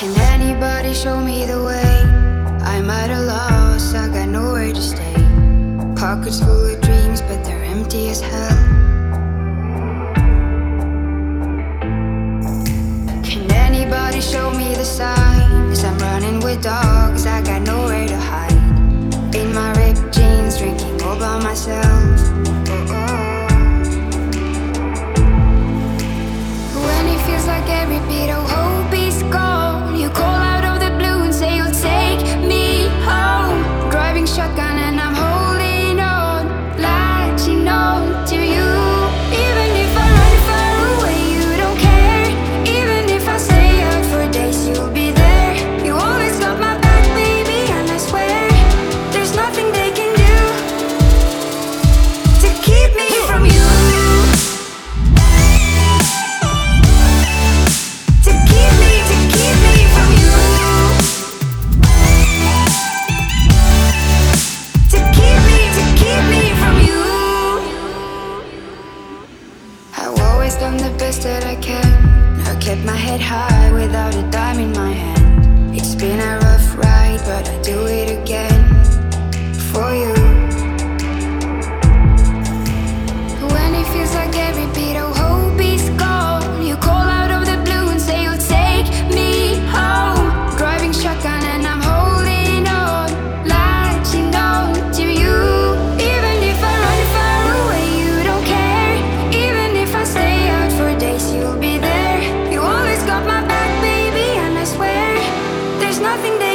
Can anybody show me the way? I'm at a loss, I got nowhere to stay. Pockets full of dreams, but they're empty as hell. Can anybody show me the signs? I'm running with dogs. best that I can. I kept my head high without a dime in my hand. It's been a rough ride, but I do it again. For you nothing